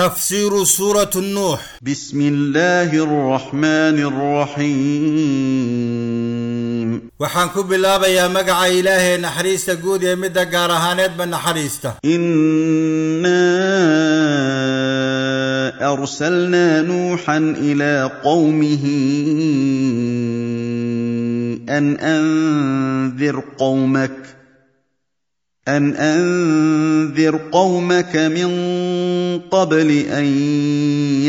تفسير سورة النوح. بسم الله الرحمن الرحيم. وحنكو بالله يا مقع إله نحريستا قود يا مدى قارهانات بن نحريستا إنا أرسلنا نوحا إلى قومه أن أنذر قومك أَنْ أَنذِرْ قَوْمَكَ مِنْ قَبْلِ أَنْ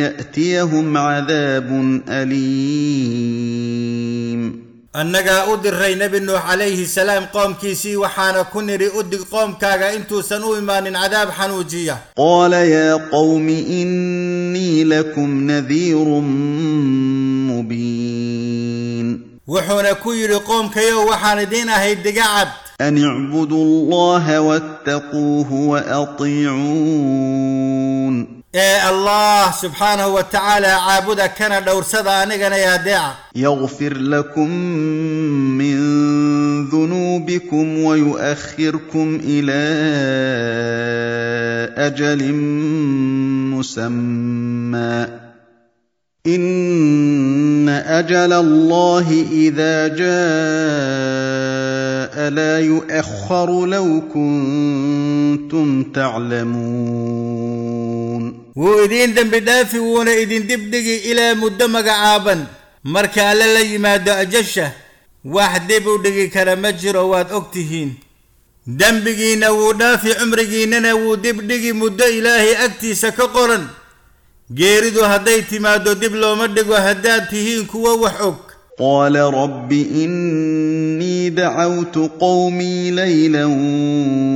يَأْتِيَهُمْ عَذَابٌ أَلِيمٌ. أَنَّكَ أُدِرَّي نَبِي النُّوحِ عَلَيْهِ السَّلَامِ قَوْمْ كِيسِي وَحَانَ كُنِّرِ أُدِّقْ قَوْمْ كَاكَ إنتو سَنُوا إِمَانٍ عَذَابْ حَنُوْجِيَّةٌ. قَالَ يَا قَوْمِ إِنِّي لَكُمْ نَذِيرٌ مُبِينٌ. وحونا كُيُّرِ قَوْمْ كَيَوْ وَحَانَ دِينَ هَيْدِّ ان اعبدوا الله واتقوه واطيعون ee allah subxaanahu wa tacaala caabuda kana dhowrsada anigana yaa deeca يغفر لكم من ذنوبكم ويؤخركم إلى أجل مسمى۔ ان أجل الله اذا جاء لا يؤخر لو كنتم تعلمون wuu idiin dembi dhaafi wuuna idin dibdhigi ilaa muddo magacaaban marka alle la yimaado ajasha wax dib u dhigi kara ma jiro waad og tihiin dembigiinna wuu dhaafi cumrigiinnana wuu dibdhigi muddo ilaahay agtiisa ka qoran قال رب إني دعوت قومي ليلا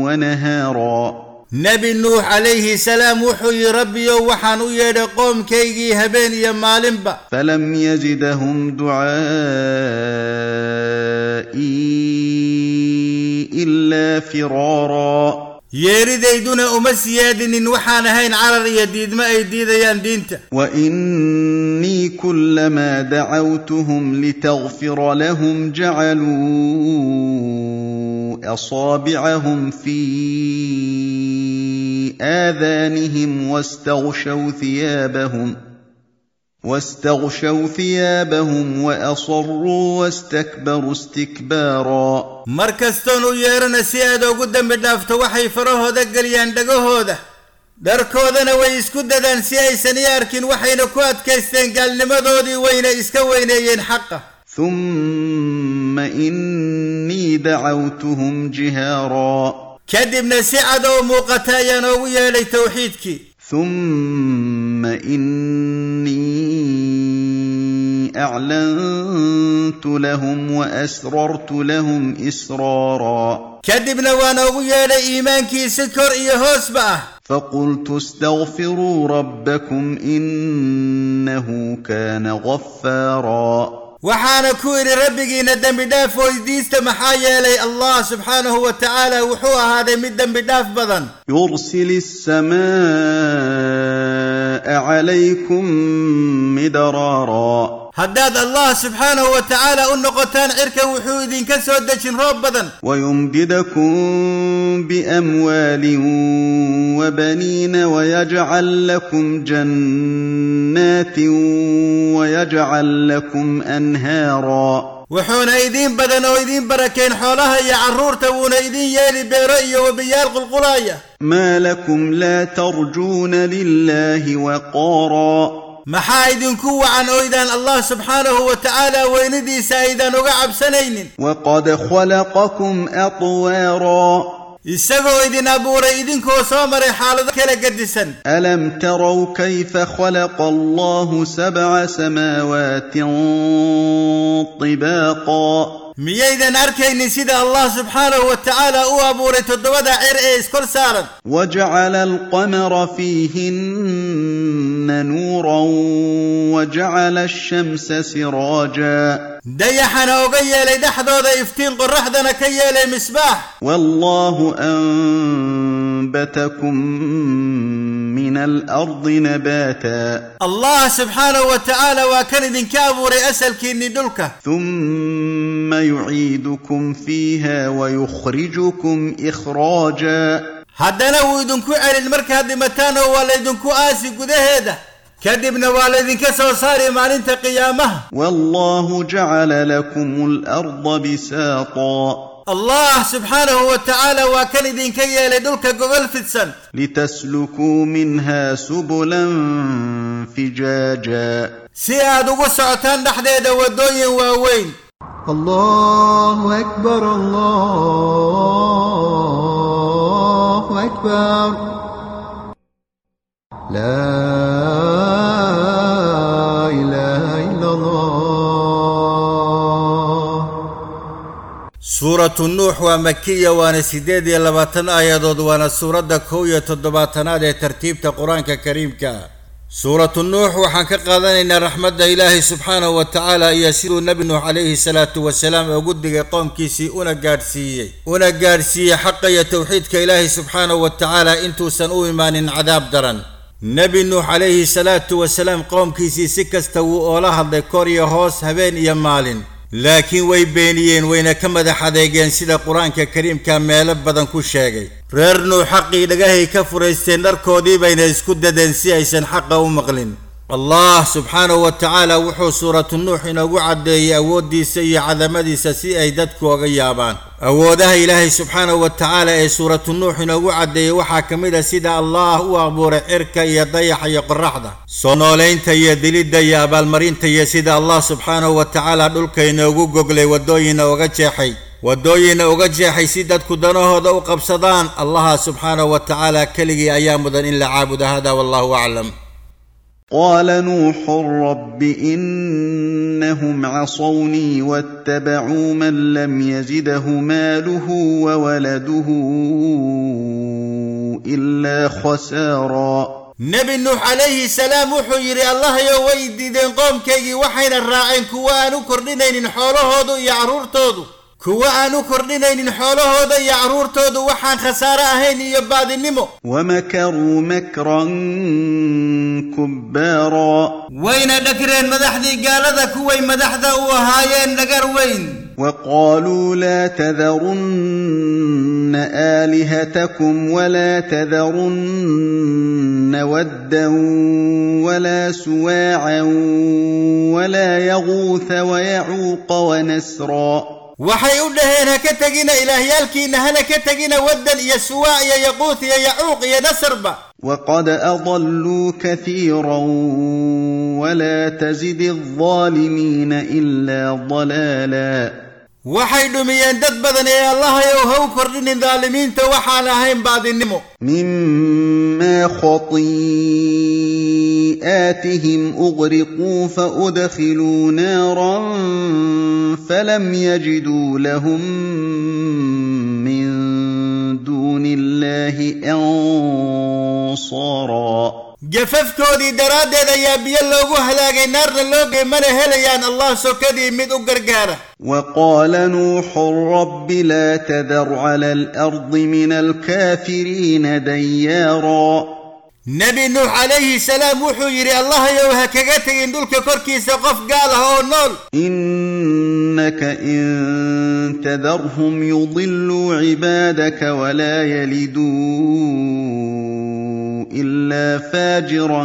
ونهارا. نبي نوح عليه السلام وحي ربي وحن ويد قوم كيجي هبين يا مالنبا فلم يجدهم دعائي إلا فرارا. Yeeridayduna uma siyaadinin waxaan ahayn carar iyo diidmo ay diidayaan diinta واني كلما دعوتهم لتغفر لهم جعلوا اصابعهم في اذانهم واستغشوا ثيابهم واستغشوا ثيابهم واصروا واستكبروا استكبارا si aad ugu dembi dhaafto waxay farahooda geliyaan dhagahooda dharkoodana way isku dadaan si aysan i arkin waxayna ku adkaysteen gaalnimadoodii wayna iska weyneeyeen xaqa ثم اني دعوتهم جهارا kadibna si cad oo muuqata ayaan oogu yeedhay towxiidkii إني أعلنت لهم وأسررت لهم إسرارا كذب لو أنا أبويا كِي سكر إيه أسبع فقلت استغفروا ربكم إنه كان غفارا. وحانا كوري ربك إن الدم بداف ويديست محايا لي الله سبحانه وتعالى وحوى هذا من الدم بداف بضن يرسل السماء عليكم مدرارا. هداد الله سبحانه وتعالى أن النقطان عركا وحودين كسو دجن ربدا ويمددكم بأموال وبنين ويجعل لكم جنات ويجعل لكم أنهارا. وحونا إذين بدنا وإذين بركين حولها يا عرور وونا إذين يا بيرأي وبيال قلقلاية ما لكم لا ترجون لله وقارا. محايدن كو عن أيدان الله سبحانه وتعالى ويندي سايدان وقعب سنين وقد خلقكم أطوارا. Isagoo idin abuuray idinkoo soo maray xaalado kala gedisan الم تروا كيف خلق الله سبع سماوات طباقا ميايدن أركيني سيدة الله سبحانه وتعالى أوابوري تدودا عير إيس كل سارة وجعل القمر فيهن نورا وجعل الشمس سراجا. ديحنا وقيا لي دحضو ذا يفتين قرح ذا كي لي مسباح. والله أن أنبتكم من الأرض نباتا. الله سبحانه وتعالى وكان إذن كابور أسألكيني دلك. ثم يعيدكم فيها ويخرجكم إخراجا. هدنا وإذن كعل المركة هذه متانا وإذن كآسي هذا. كذبنا والذين كسوا صاري مع الانت قيامه والله جعل لكم الأرض بساطا. الله سبحانه وتعالى وكان دين كي يلدلك قبل في السن لتسلكوا منها سبلا فجاجا. سياد وسعتان نحديد ودوي ووين. الله أكبر الله أكبر. لا suuratu nuux waa makiya waana siddeed iyo labaatan aayadood waana suuradda kow iyo toddobaatanaad ee tartiibta qur'aanka kariimka. Suuratu nuux waxaan ka qaadanaynaa raxmadda ilaahay subxaanahu wa tacaala iyo siduu nebi nuux calayhi salaatu wasalaam ugu digay qoomkiisii una gaadhsiiyey. Una gaadhsiiyey xaqa iyo towxiidka ilaahay subxaanahu wa tacaala intuusan u imaanin cadaab daran. Nebi nuux calayhi salaatu wasalaam qoomkiisii si kasta wuu oola hadlay kor iyo hoos habeen iyo maalin laakiin way beeniyeen wayna ka madax adeegeen sida qur-aanka kariimka meelo badan ku sheegay reer nuux xaqii dhagahay ka furaysteen dharkoodii bayna isku dadeen si aysan xaqa u maqlin الله سبحانه وتعالى وحو سورة النوح نغو عدي أود دي سي عذما دي سي أي دادكو غيابان أودها إلهي سبحانه وتعالى أي سورة النوح نغو عدي وحاكم إلى سيدة الله هو أبور إركا يضيح يقرح ده سنولين تي دليد دي أبالمرين تي سيدة الله سبحانه وتعالى دولك نغو قغلي ودوين وغجيحي ودوين وغجيحي سيدة كدنوه دو قبصدان الله سبحانه وتعالى كلغي أيام دن إلا عابد هذا والله أعلم. قال نوح رب إنهم عصوني واتبعوا من لم يزده ماله وولده إلا خسارا. نبي نوح عليه السلام وحيري الله يا ويدي دين قوم كيجي وحين الرائن كوانو كردينين حولهودو يعرورتودو kuwa aan u kordhinaynin xoolahooda iyo carruurtoodu waxaan khasaare ahayn iyo baadinimo ومكروا مكرا كبارا wayna dhagreen madaxdii gaalada kuway madaxda u ahaayeen dhagar weyn وقالوا لا تذرن آلهتكم ولا تذرن ودا ولا سواعا ولا يغوث ويعوق ونسرا وحي يقول له هنا كتجينا إلى هيالك إن هنا كتجينا ودا يسوع يا يقوث يا يعوق يا نصر وقد أضلوا كثيرا ولا تزد الظالمين إلا ضلالا. وحي لمي أن تتبذن يا الله يا هو كرن الظالمين توحى لهم بعد النمو. مما خطيئ سيئاتهم اغرقوا فادخلوا نارا فلم يجدوا لهم من دون الله انصارا. جففكودي دراد يا بيلا وهلاقي نار لوقي من هليان الله سكدي من قرقارة وقال نوح رب لا تذر على الأرض من الكافرين ديارا. نبي نوح عليه السلام وحو الله يوها كغتي ان دولك كركي سقف قال هو نول إنك إن تذرهم يضلوا عبادك ولا يلدوا إلا فاجرا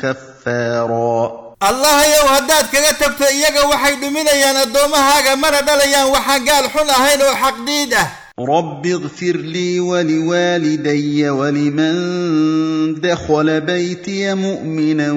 كفارا الله يو هداد كذا تبت إياك وحيد من أيان الدومة هاقا مرد وحا قال حنا هين وحق ديده رب اغفر لي ولوالدي ولمن دخل بيتي مؤمنا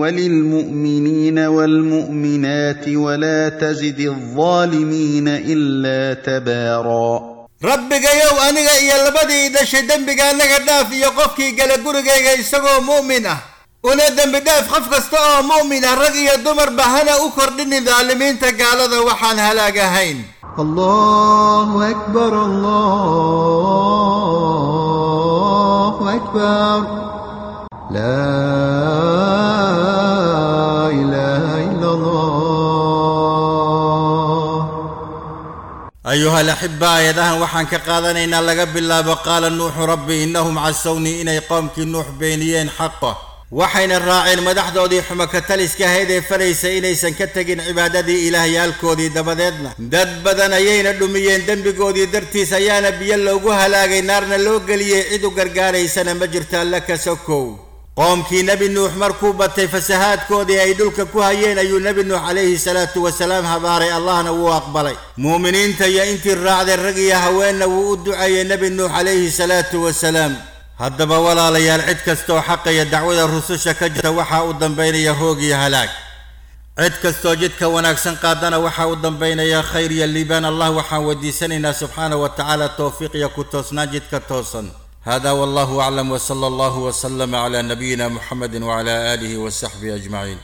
وللمؤمنين والمؤمنات ولا تزد الظالمين إلا تبارا. رب جيو أنك إيا البدي دشي دنب جانك داف يقفك جاي جاي يسقو مؤمنة. ونا دنب داف خفك استقو مؤمنة. رقي دمر بهنا أكر دني ظالمين تقال ذا وحان هلاقهين الله أكبر الله أكبر. لا إله إلا الله. أيها الأحباء يذهن وحن كقاذن إن الله قبل الله بقال النوح ربي إنهم عسوني إن يقوم كنوح بينيين حقه. وحين الراعي الراعين مدحدودي حمك تلسك هيدي فريس إليسان كتقين عبادتي إلهي الكودي دبادتنا داد بدن أيين الدميين دنبقودي درتي سيانا بيالو قهلاقي نارنا لو قلي عدو قرقاري سنة مجرتا لك سكو. قوم كي نبي نوح مركوبة فسهات كودي أيدلك كوهيين أيو نبي نوح عليه الصلاة والسلام هباري الله نوو أقبلي. مؤمنين تيا انت الرعد يا هوين نوو الدعاء نبي نوح عليه الصلاة والسلام. هدبا ولا ليا العيد كستو حق يا دعوة الرسوش كجت وحا ودنبين يا هوغ يا هلاك. عيد كستو جدك وناكسن قادنا وحا ودنبين يا خير يا ليبان الله وحا وديسننا سبحانه وتعالى توفيق يا كتوسنا جدك توسن هذا والله أعلم وصلى الله وسلم على نبينا محمد وعلى آله وصحبه أجمعين.